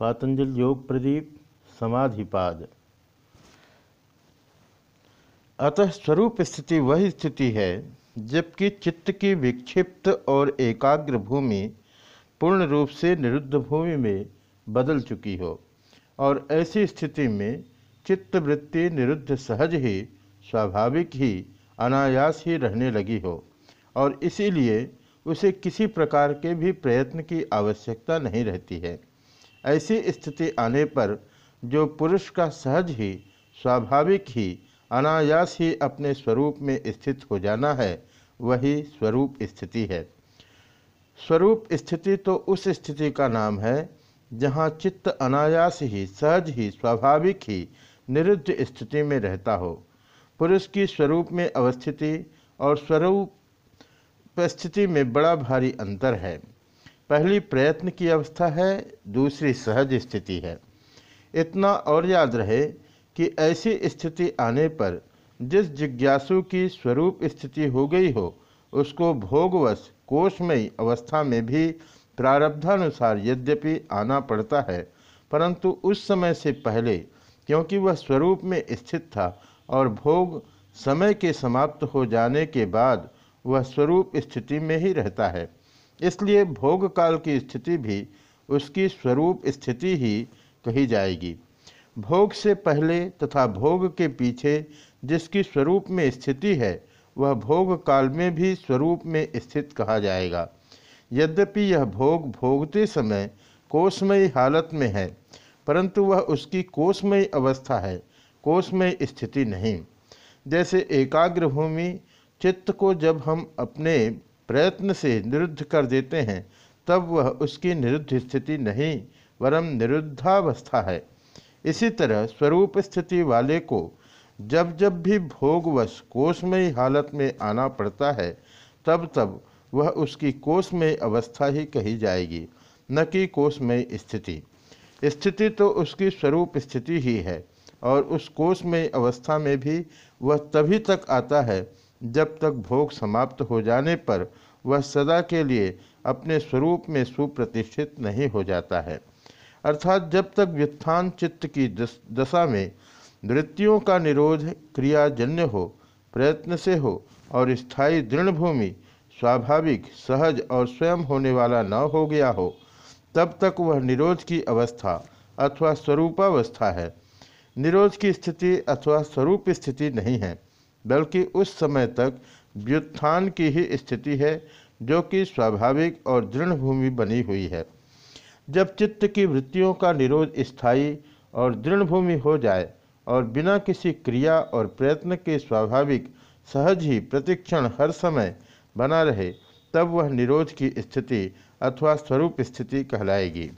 पातंजल योग प्रदीप, समाधिपाद। अतः स्वरूप स्थिति वही स्थिति है, जबकि चित्त की विक्षिप्त और एकाग्र भूमि पूर्ण रूप से निरुद्ध भूमि में बदल चुकी हो, और ऐसी स्थिति में चित्त वृत्ति निरुद्ध सहज ही, स्वाभाविक ही, अनायास ही रहने लगी हो, और इसीलिए उसे किसी प्रकार के भी प्रयत्न की आवश्यकता नहीं रहती है। ऐसी स्थिति आने पर जो पुरुष का सहज ही, स्वाभाविक ही, अनायास ही अपने स्वरूप में स्थित हो जाना है, वही स्वरूप स्थिति है। स्वरूप स्थिति तो उस स्थिति का नाम है, जहाँ चित्त अनायास ही, सहज ही, स्वाभाविक ही, निरुद्ध स्थिति में रहता हो। पुरुष की स्वरूप में अवस्थिति और स्वरूप स्थिति में बड़ा भारी अंतर है। पहली प्रयत्न की अवस्था है, दूसरी सहज स्थिति है। इतना और याद रहे कि ऐसी स्थिति आने पर जिस जिज्ञासु की स्वरूप स्थिति हो गई हो, उसको भोगवश कोषमयी अवस्था में भी प्रारब्धानुसार यद्यपि आना पड़ता है, परंतु उस समय से पहले, क्योंकि वह स्वरूप में स्थित था और भोग समय के समाप्त हो जाने के बाद वह स्वरूप स्थिति में ही रहता है। इसलिए भोग काल की स्थिति भी उसकी स्वरूप स्थिति ही कही जाएगी। भोग से पहले तथा भोग के पीछे जिसकी स्वरूप में स्थिति है, वह भोग काल में भी स्वरूप में स्थित कहा जाएगा। यद्यपि यह भोग भोगते समय कोषमयी हालत में है, परंतु वह उसकी कोषमयी अवस्था है कोषमय स्थिति नहीं। जैसे एकाग्र भूमि चित्त को जब हम अपने प्रयत्न से निरुद्ध कर देते हैं, तब वह उसकी निरुद्ध स्थिति नहीं, वरम निरुद्धावस्था है। इसी तरह स्वरूप स्थिति वाले को जब जब भी भोगवश कोषमयी हालत में आना पड़ता है, तब तब वह उसकी कोषमय अवस्था ही कही जाएगी, न कि कोषमय स्थिति। स्थिति तो उसकी स्वरूप स्थिति ही है, और उस कोषमय अवस्था में भी वह तभी तक आता है जब तक भोग समाप्त हो जाने पर वह सदा के लिए अपने स्वरूप में सुप्रतिष्ठित नहीं हो जाता है। अर्थात जब तक व्युत्थान चित्त की दशा में वृत्तियों का निरोध क्रियाजन्य हो, प्रयत्न से हो और स्थायी दृढ़ भूमि स्वाभाविक, सहज और स्वयं होने वाला न हो गया हो, तब तक वह निरोध की अवस्था अथवा स्वरूपावस्था है। निरोध की स्थिति अथवा स्वरूप स्थिति नहीं है। बल्कि उस समय तक व्युत्थान की ही स्थिति है, जो कि स्वाभाविक और दृढ़ भूमि बनी हुई है। जब चित्त की वृत्तियों का निरोध स्थायी और दृढ़ भूमि हो जाए और बिना किसी क्रिया और प्रयत्न के स्वाभाविक, सहज ही प्रतिक्षण हर समय बना रहे, तब वह निरोध की स्थिति अथवा स्वरूप स्थिति कहलाएगी।